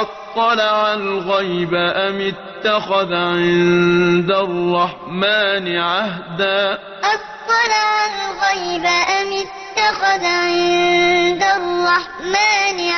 أَطَّلَعَ الْغَيْبَ أَمِ اتَّخَذَ عِندَ الرَّحْمَٰنِ عَهْدًا؟ أَطَّلَعَ الْغَيْبَ أَمِ اتَّخَذَ عِندَ الرَّحْمَٰنِ عَهْدًا